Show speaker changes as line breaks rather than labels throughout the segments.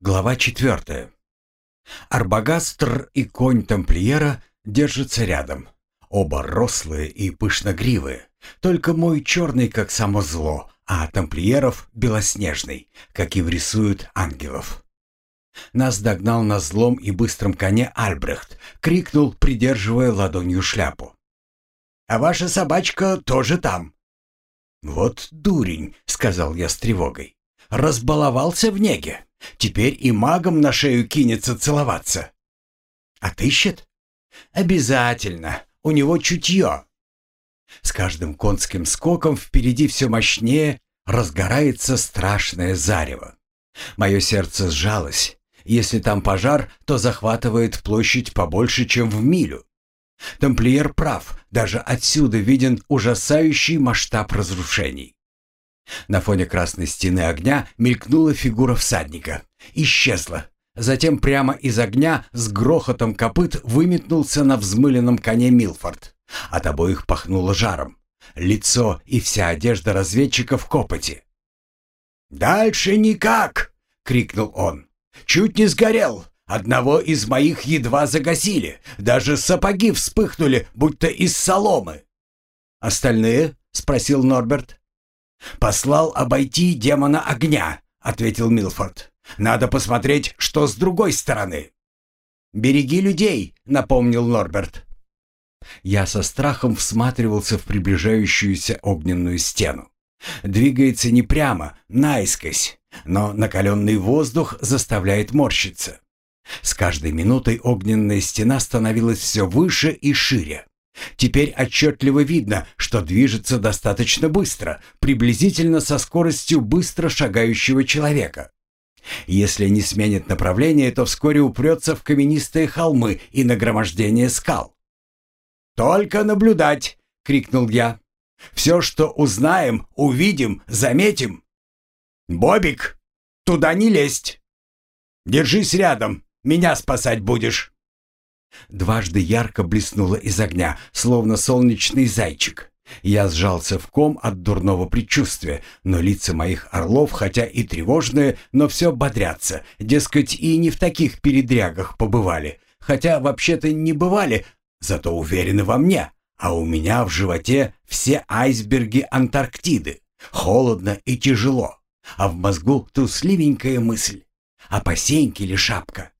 Глава четвертая. Арбагастр и конь тамплиера держатся рядом. Оба рослые и пышногривые. Только мой черный, как само зло, а тамплиеров белоснежный, как и рисуют ангелов. Нас догнал на злом и быстром коне Альбрехт, крикнул, придерживая ладонью шляпу. «А ваша собачка тоже там». «Вот дурень», — сказал я с тревогой. «Разбаловался в неге. Теперь и магом на шею кинется целоваться». «Отыщет?» «Обязательно. У него чутье». С каждым конским скоком впереди все мощнее разгорается страшное зарево. Мое сердце сжалось. Если там пожар, то захватывает площадь побольше, чем в милю. Тамплиер прав, даже отсюда виден ужасающий масштаб разрушений. На фоне красной стены огня мелькнула фигура всадника. Исчезла. Затем прямо из огня с грохотом копыт выметнулся на взмыленном коне Милфорд. От обоих пахнуло жаром. Лицо и вся одежда разведчика в копоти. «Дальше никак!» — крикнул он. «Чуть не сгорел. Одного из моих едва загасили. Даже сапоги вспыхнули, будто из соломы». «Остальные?» — спросил Норберт. «Послал обойти демона огня», — ответил Милфорд. «Надо посмотреть, что с другой стороны». «Береги людей», — напомнил Норберт. Я со страхом всматривался в приближающуюся огненную стену. Двигается не прямо, наискось, но накаленный воздух заставляет морщиться. С каждой минутой огненная стена становилась все выше и шире. Теперь отчетливо видно, что движется достаточно быстро, приблизительно со скоростью быстро шагающего человека. Если не сменит направление, то вскоре упрется в каменистые холмы и нагромождение скал. «Только наблюдать!» — крикнул я. «Все, что узнаем, увидим, заметим!» «Бобик, туда не лезть! Держись рядом, меня спасать будешь!» Дважды ярко блеснуло из огня, словно солнечный зайчик. Я сжался в ком от дурного предчувствия, но лица моих орлов, хотя и тревожные, но все бодрятся, дескать, и не в таких передрягах побывали, хотя вообще-то не бывали, зато уверены во мне, а у меня в животе все айсберги Антарктиды. Холодно и тяжело, а в мозгу трусливенькая мысль. Опасеньки ли шапка?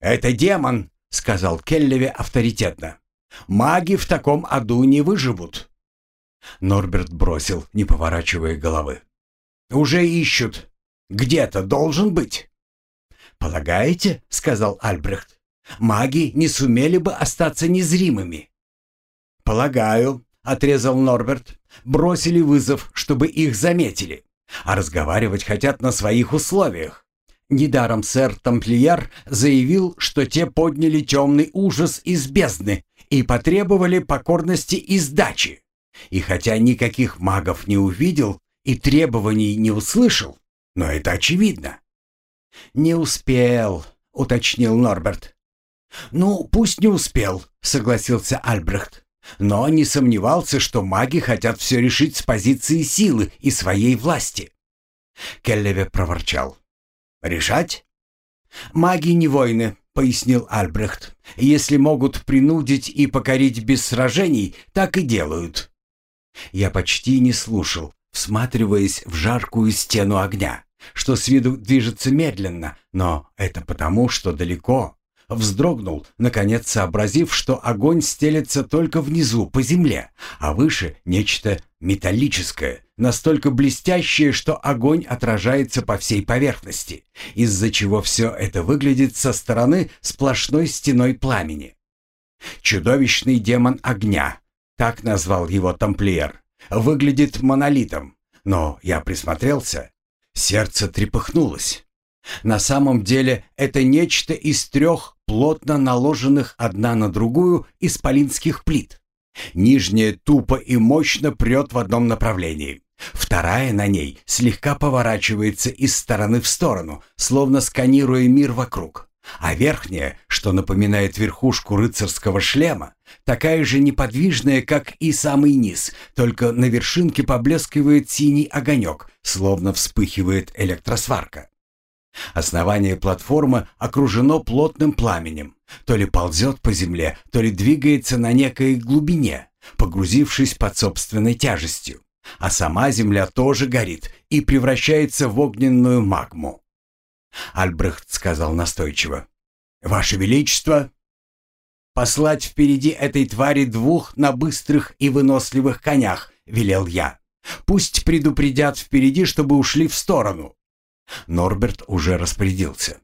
«Это демон!» — сказал Келлеве авторитетно. «Маги в таком аду не выживут». Норберт бросил, не поворачивая головы. «Уже ищут. Где-то должен быть». «Полагаете?» — сказал Альбрехт маги не сумели бы остаться незримыми. «Полагаю», — отрезал Норберт, — «бросили вызов, чтобы их заметили, а разговаривать хотят на своих условиях. Недаром сэр Тамплиер заявил, что те подняли темный ужас из бездны и потребовали покорности и сдачи. И хотя никаких магов не увидел и требований не услышал, но это очевидно. «Не успел», — уточнил Норберт. «Ну, пусть не успел», — согласился Альбрехт. «Но не сомневался, что маги хотят все решить с позиции силы и своей власти». Келлеве проворчал. «Решать?» «Маги не войны», — пояснил Альбрехт. «Если могут принудить и покорить без сражений, так и делают». Я почти не слушал, всматриваясь в жаркую стену огня, что с виду движется медленно, но это потому, что далеко, вздрогнул, наконец сообразив, что огонь стелется только внизу, по земле, а выше нечто металлическое, настолько блестящее, что огонь отражается по всей поверхности, из-за чего все это выглядит со стороны сплошной стеной пламени. Чудовищный демон огня, так назвал его тамплиер, выглядит монолитом, но я присмотрелся, сердце трепыхнулось. На самом деле это нечто из трех плотно наложенных одна на другую исполинских плит. Нижняя тупо и мощно прет в одном направлении. Вторая на ней слегка поворачивается из стороны в сторону, словно сканируя мир вокруг. А верхняя, что напоминает верхушку рыцарского шлема, такая же неподвижная, как и самый низ, только на вершинке поблескивает синий огонек, словно вспыхивает электросварка. Основание платформы окружено плотным пламенем. То ли ползет по земле, то ли двигается на некой глубине, погрузившись под собственной тяжестью. А сама земля тоже горит и превращается в огненную магму. Альбрехт сказал настойчиво. «Ваше Величество, послать впереди этой твари двух на быстрых и выносливых конях», — велел я. «Пусть предупредят впереди, чтобы ушли в сторону». Норберт уже распорядился.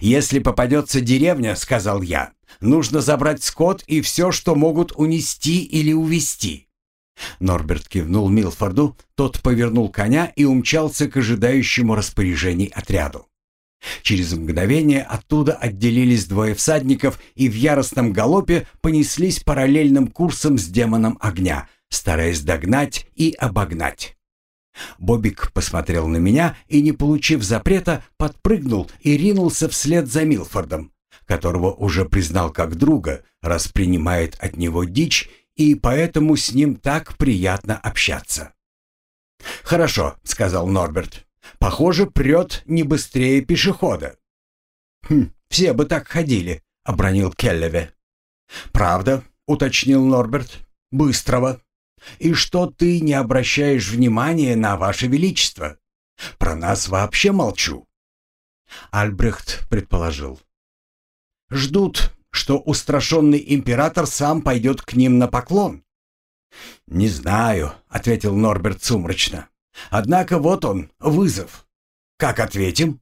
«Если попадется деревня, — сказал я, — нужно забрать скот и все, что могут унести или увести. Норберт кивнул Милфорду, тот повернул коня и умчался к ожидающему распоряжений отряду. Через мгновение оттуда отделились двое всадников и в яростном галопе понеслись параллельным курсом с демоном огня, стараясь догнать и обогнать. Бобик посмотрел на меня и, не получив запрета, подпрыгнул и ринулся вслед за Милфордом, которого уже признал как друга, раз принимает от него дичь, и поэтому с ним так приятно общаться. «Хорошо», — сказал Норберт. «Похоже, прет не быстрее пешехода». «Хм, все бы так ходили», — обронил Келлеве. «Правда», — уточнил Норберт. «Быстрого». И что ты не обращаешь внимания на ваше величество? Про нас вообще молчу. Альбрехт предположил. Ждут, что устрашенный император сам пойдет к ним на поклон. «Не знаю», — ответил Норберт сумрачно. «Однако вот он, вызов. Как ответим?»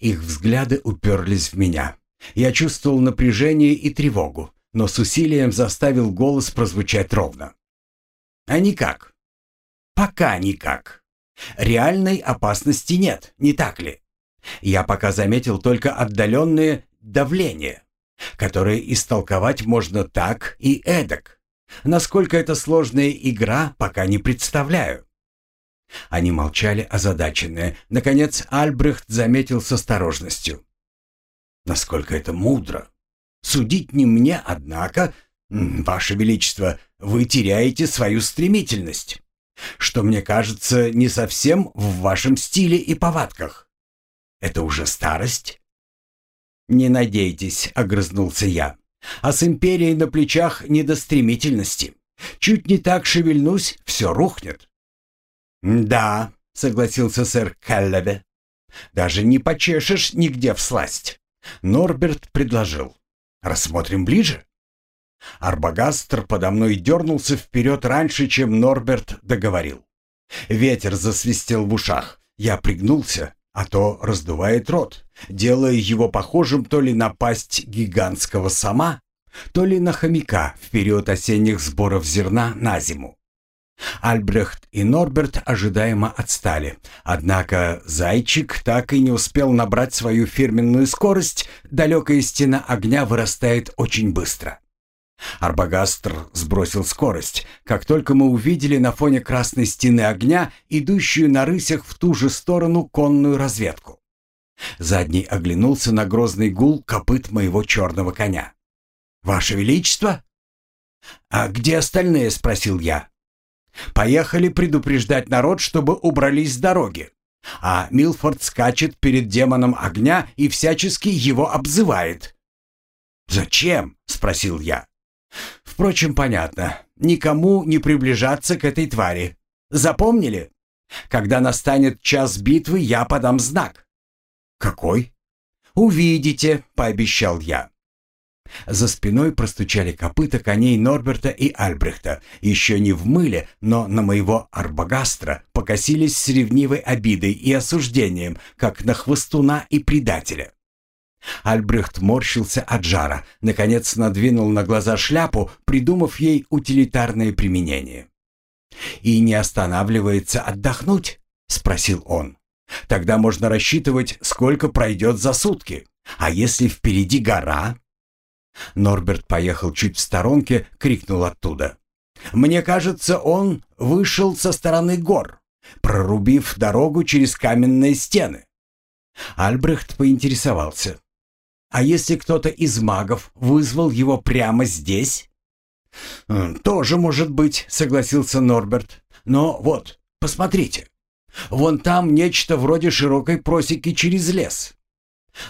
Их взгляды уперлись в меня. Я чувствовал напряжение и тревогу, но с усилием заставил голос прозвучать ровно. А никак. Пока никак. Реальной опасности нет, не так ли? Я пока заметил только отдаленное давление, которое истолковать можно так и эдак. Насколько это сложная игра, пока не представляю. Они молчали озадаченные. Наконец Альбрехт заметил с осторожностью. Насколько это мудро. Судить не мне, однако, «Ваше Величество, вы теряете свою стремительность, что, мне кажется, не совсем в вашем стиле и повадках. Это уже старость?» «Не надейтесь», — огрызнулся я. «А с империей на плечах не до стремительности. Чуть не так шевельнусь, все рухнет». «Да», — согласился сэр Келлеве. «Даже не почешешь нигде всласть». Норберт предложил. «Рассмотрим ближе». Арбагастр подо мной дернулся вперед раньше, чем Норберт договорил. Ветер засвистел в ушах. Я пригнулся, а то раздувает рот, делая его похожим то ли на пасть гигантского сама, то ли на хомяка в период осенних сборов зерна на зиму. Альбрехт и Норберт ожидаемо отстали, однако зайчик так и не успел набрать свою фирменную скорость, далекая стена огня вырастает очень быстро. Арбагастр сбросил скорость, как только мы увидели на фоне красной стены огня, идущую на рысях в ту же сторону конную разведку. Задний оглянулся на грозный гул копыт моего черного коня. «Ваше Величество?» «А где остальные?» — спросил я. «Поехали предупреждать народ, чтобы убрались с дороги. А Милфорд скачет перед демоном огня и всячески его обзывает». «Зачем?» — спросил я. Впрочем, понятно. Никому не приближаться к этой твари. Запомнили? Когда настанет час битвы, я подам знак. Какой? Увидите, пообещал я. За спиной простучали копыта коней Норберта и Альбрехта, еще не в мыле, но на моего арбагастра покосились с ревнивой обидой и осуждением, как на хвостуна и предателя. Альбрехт морщился от жара, наконец надвинул на глаза шляпу, придумав ей утилитарное применение. «И не останавливается отдохнуть?» — спросил он. «Тогда можно рассчитывать, сколько пройдет за сутки. А если впереди гора?» Норберт поехал чуть в сторонке, крикнул оттуда. «Мне кажется, он вышел со стороны гор, прорубив дорогу через каменные стены». Альбрехт поинтересовался. А если кто-то из магов вызвал его прямо здесь? «Тоже может быть», — согласился Норберт. «Но вот, посмотрите. Вон там нечто вроде широкой просеки через лес».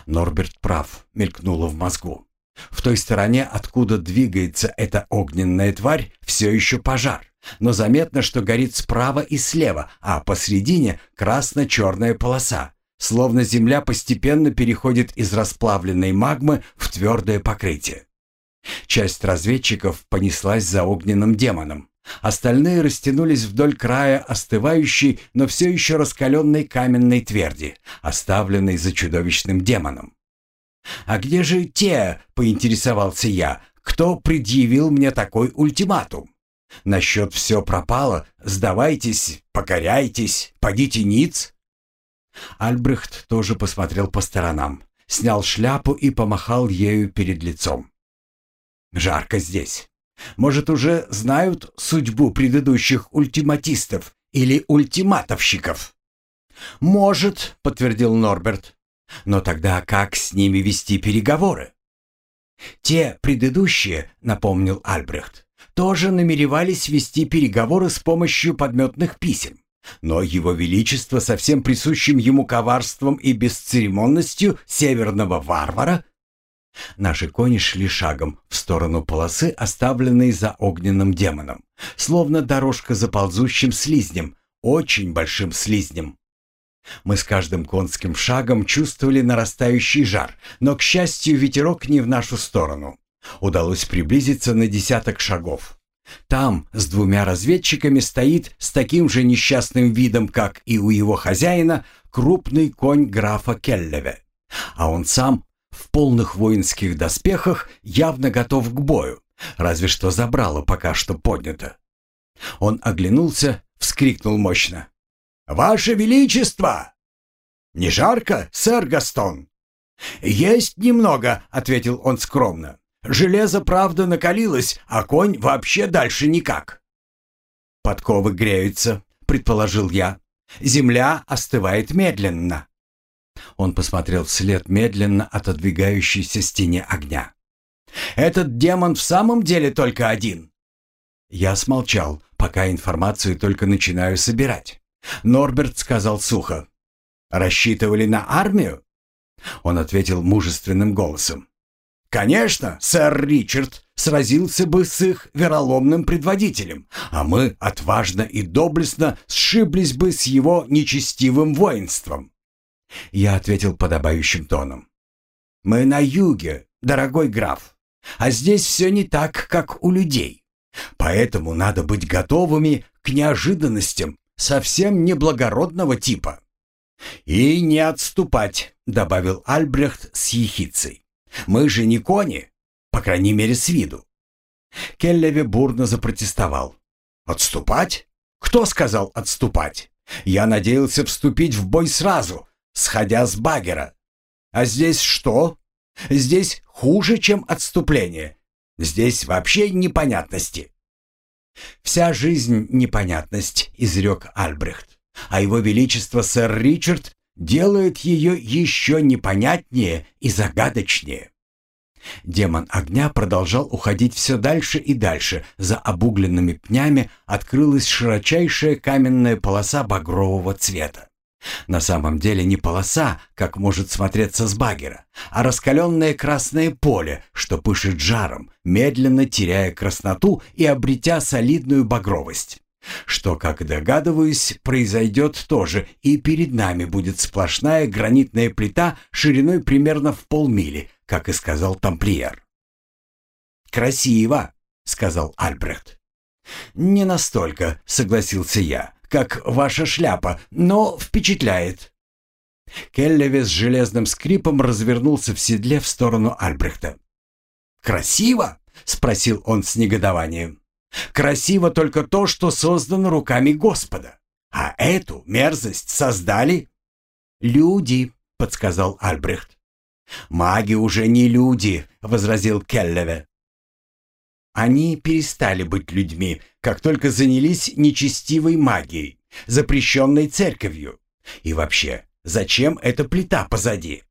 Норберт прав, мелькнуло в мозгу. В той стороне, откуда двигается эта огненная тварь, все еще пожар. Но заметно, что горит справа и слева, а посредине красно-черная полоса. Словно земля постепенно переходит из расплавленной магмы в твердое покрытие. Часть разведчиков понеслась за огненным демоном. Остальные растянулись вдоль края остывающей, но все еще раскаленной каменной тверди, оставленной за чудовищным демоном. «А где же те?» — поинтересовался я. «Кто предъявил мне такой ультиматум? Насчет все пропало, сдавайтесь, покоряйтесь, подите ниц». Альбрехт тоже посмотрел по сторонам, снял шляпу и помахал ею перед лицом. «Жарко здесь. Может, уже знают судьбу предыдущих ультиматистов или ультиматовщиков?» «Может», — подтвердил Норберт. «Но тогда как с ними вести переговоры?» «Те предыдущие», — напомнил Альбрехт, «тоже намеревались вести переговоры с помощью подметных писем. Но его величество со всем присущим ему коварством и бесцеремонностью северного варвара Наши кони шли шагом в сторону полосы, оставленной за огненным демоном, словно дорожка за ползущим слизнем, очень большим слизнем. Мы с каждым конским шагом чувствовали нарастающий жар, но, к счастью, ветерок не в нашу сторону. Удалось приблизиться на десяток шагов. Там с двумя разведчиками стоит с таким же несчастным видом, как и у его хозяина, крупный конь графа Келлеве. А он сам в полных воинских доспехах явно готов к бою, разве что забрало пока что поднято. Он оглянулся, вскрикнул мощно. «Ваше Величество!» «Не жарко, сэр Гастон?» «Есть немного», — ответил он скромно. Железо, правда, накалилось, а конь вообще дальше никак. Подковы греются, предположил я. Земля остывает медленно. Он посмотрел вслед медленно отодвигающейся стене огня. «Этот демон в самом деле только один?» Я смолчал, пока информацию только начинаю собирать. Норберт сказал сухо. «Рассчитывали на армию?» Он ответил мужественным голосом. Конечно, сэр Ричард сразился бы с их вероломным предводителем, а мы отважно и доблестно сшиблись бы с его нечестивым воинством. Я ответил подобающим тоном. Мы на юге, дорогой граф, а здесь все не так, как у людей. Поэтому надо быть готовыми к неожиданностям совсем неблагородного типа. «И не отступать», — добавил Альбрехт с ехицей. Мы же не кони, по крайней мере, с виду. Келлеви бурно запротестовал. «Отступать? Кто сказал отступать? Я надеялся вступить в бой сразу, сходя с багера. А здесь что? Здесь хуже, чем отступление. Здесь вообще непонятности». «Вся жизнь — непонятность», — изрек Альбрехт. «А его величество сэр Ричард делает ее еще непонятнее и загадочнее. Демон огня продолжал уходить все дальше и дальше. За обугленными пнями открылась широчайшая каменная полоса багрового цвета. На самом деле не полоса, как может смотреться с багера, а раскаленное красное поле, что пышет жаром, медленно теряя красноту и обретя солидную багровость. Что, как догадываюсь, произойдет тоже, и перед нами будет сплошная гранитная плита шириной примерно в полмили, как и сказал тамплиер. «Красиво», — сказал Альбрехт. «Не настолько», — согласился я, — «как ваша шляпа, но впечатляет». Келлеви с железным скрипом развернулся в седле в сторону Альбрехта. «Красиво?» — спросил он с негодованием. Красиво только то, что создано руками Господа. А эту мерзость создали люди, подсказал Альбрехт. Маги уже не люди, возразил Келлеве. Они перестали быть людьми, как только занялись нечестивой магией, запрещенной церковью. И вообще, зачем эта плита позади?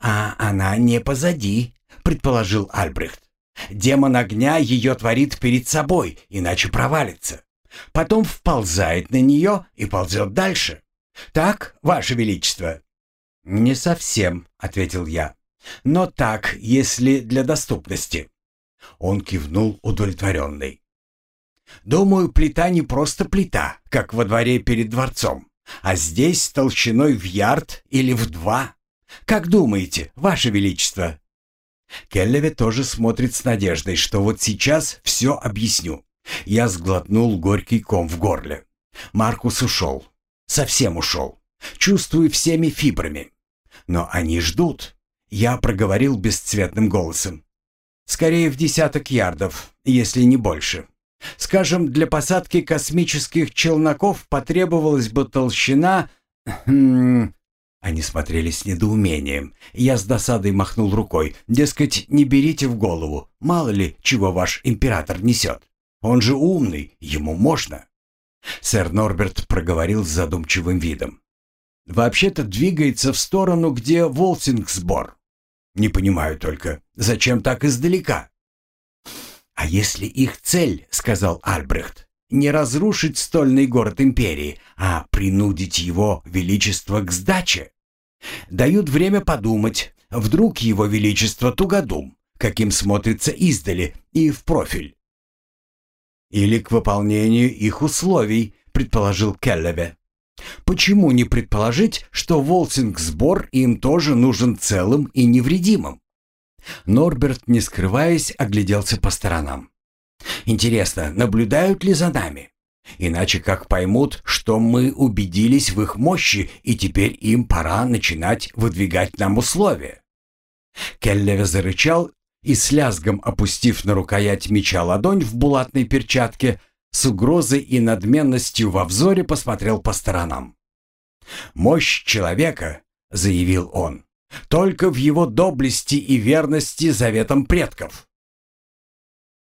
А она не позади, предположил Альбрехт. Демон огня ее творит перед собой, иначе провалится. потом вползает на нее и ползет дальше. Так, Ваше Величество?» «Не совсем», — ответил я. «Но так, если для доступности». Он кивнул удовлетворенный. «Думаю, плита не просто плита, как во дворе перед дворцом, а здесь толщиной в ярд или в два. Как думаете, Ваше Величество?» Келлеве тоже смотрит с надеждой, что вот сейчас все объясню. Я сглотнул горький ком в горле. Маркус ушел. Совсем ушел. Чувствую всеми фибрами. Но они ждут. Я проговорил бесцветным голосом. Скорее в десяток ярдов, если не больше. Скажем, для посадки космических челноков потребовалась бы толщина... Они смотрели с недоумением. Я с досадой махнул рукой. Дескать, не берите в голову. Мало ли, чего ваш император несет. Он же умный, ему можно. Сэр Норберт проговорил с задумчивым видом. Вообще-то двигается в сторону, где Волсингсбор. Не понимаю только, зачем так издалека? А если их цель, сказал Альбрехт, не разрушить стольный город империи, а принудить его величество к сдаче. Дают время подумать, вдруг его величество тугодум, каким смотрится издали и в профиль. Или к выполнению их условий, предположил Келлеве. Почему не предположить, что Волсингсбор им тоже нужен целым и невредимым? Норберт, не скрываясь, огляделся по сторонам. Интересно, наблюдают ли за нами? Иначе как поймут, что мы убедились в их мощи, и теперь им пора начинать выдвигать нам условия. Келлеве зарычал и с лязгом опустив на рукоять меча ладонь в булатной перчатке, с угрозой и надменностью во взоре посмотрел по сторонам. «Мощь человека», — заявил он, — «только в его доблести и верности заветам предков.